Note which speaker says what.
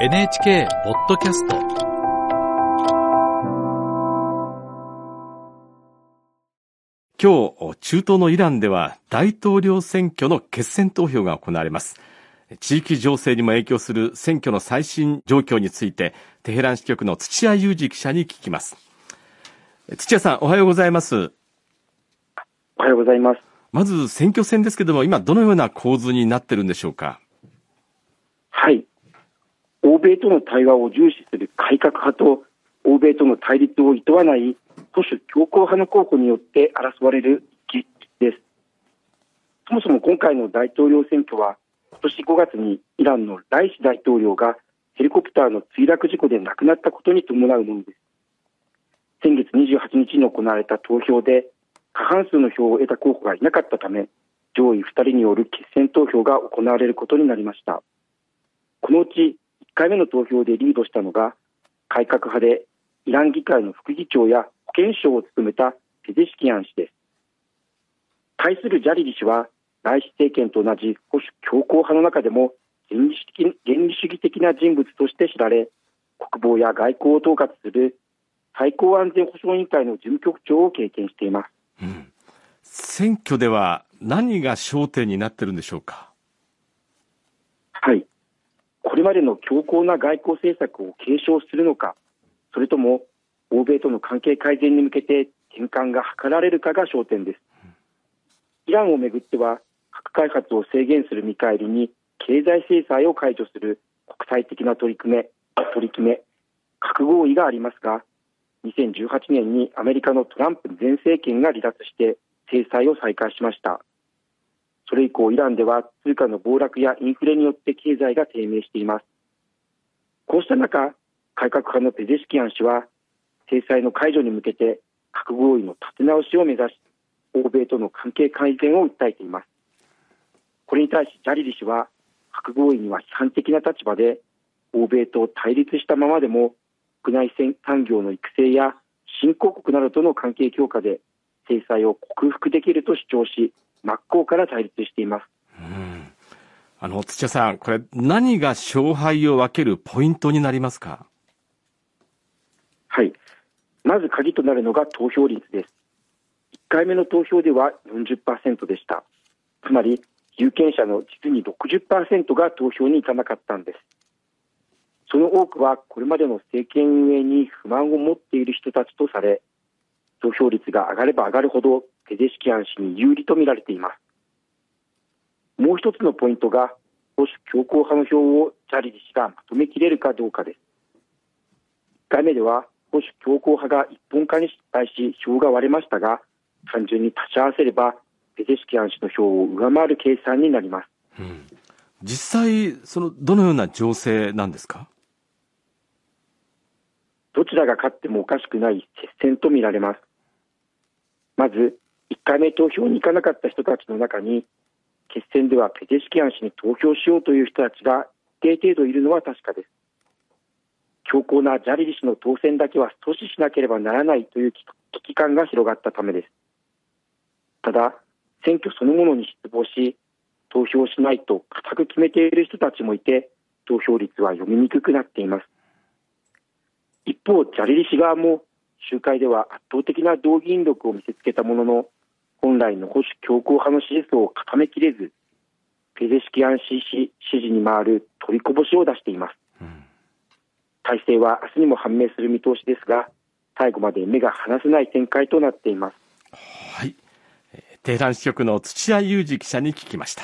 Speaker 1: NHK ポッドキャスト今日、中東のイランでは大統領選挙の決選投票が行われます。地域情勢にも影響する選挙の最新状況について、テヘラン支局の土屋裕二記者に聞きます。土屋さん、おはようございます。
Speaker 2: おはようございます。
Speaker 1: まず選挙戦ですけれども、今どのような構図になってるんでしょうか？
Speaker 2: 欧米との対話を重視する改革派と欧米との対立を厭わない保守強硬派の候補によって争われる一です。そもそも今回の大統領選挙は今年5月にイランのライシ大統領がヘリコプターの墜落事故で亡くなったことに伴うものです。先月28日に行われた投票で過半数の票を得た候補がいなかったため上位2人による決選投票が行われることになりました。このうち回目の投票でリードしたのが改革派でイラン議会の副議長や保健省を務めたペゼシキアン氏です。対するジャリリ氏はライシ政権と同じ保守強硬派の中でも原理原理主義的な人物として知られ国防や外交を統括する最高安全保障委員会の事務局長を経験しています、うん、
Speaker 1: 選挙では何が焦点になっているんでしょうか？
Speaker 2: はいこれまでの強硬な外交政策を継承するのかそれとも欧米との関係改善に向けて転換が図られるかが焦点です。イランをめぐっては核開発を制限する見返りに経済制裁を解除する国際的な取り組み取り決め核合意がありますが2018年にアメリカのトランプ前政権が離脱して制裁を再開しました。それ以降イランでは通貨の暴落やインフレによって経済が低迷しています。こうした中改革派のペゼシキアン氏は制裁の解除に向けて核合意の立て直しを目指し欧米との関係改善を訴えています。これに対しジャリリ氏は核合意には批判的な立場で欧米と対立したままでも国内産業の育成や新興国などとの関係強化で制裁を克服できると主張し真っ向から対立しています。うん
Speaker 1: あの、土屋さん、これ何が勝敗を分けるポイントになりますか？
Speaker 2: はい。まず鍵となるのが投票率です。1回目の投票では40%でした。つまり、有権者の実に60%が投票に行かなかったんです。その多くはこれまでの政権運営に不満を持っている人たちとされ、投票率が上がれば上がるほどペゼシキアン氏に有利と見られています。もう一つのポイントが保守強硬派の票をチャリリ氏がまとめきれるかどうかです。1回目では保守強硬派が一本化に失敗し票が割れましたが単純に足し合わせればペゼシキアン氏の票を上回る計算になります、うん、
Speaker 1: 実際そのどのような情勢なんですか？
Speaker 2: どちらが勝ってもおかしくない接戦とみられますまず1回目投票に行かなかった人たちの中に決戦ではペテシキアン氏に投票しようという人たちが一定程度いるのは確かです。強硬なジャリリ氏の当選だけは阻止しなければならないという危機感が広がったためです。ただ選挙そのものに失望し投票しないと固く決めている人たちもいて投票率は読みにくくなっています。一方ジャリリ氏側も集会では圧倒的な動議員力を見せつけたものの本来の保守強硬派の支持層を固めきれずペゼシキアン氏支持に回る取りこぼしを出しています、うん、体制は明日にも判明する見通しですが最後まで目が離せない展開となっています。
Speaker 1: はい。テヘラン支局の土屋裕二記者に聞きました。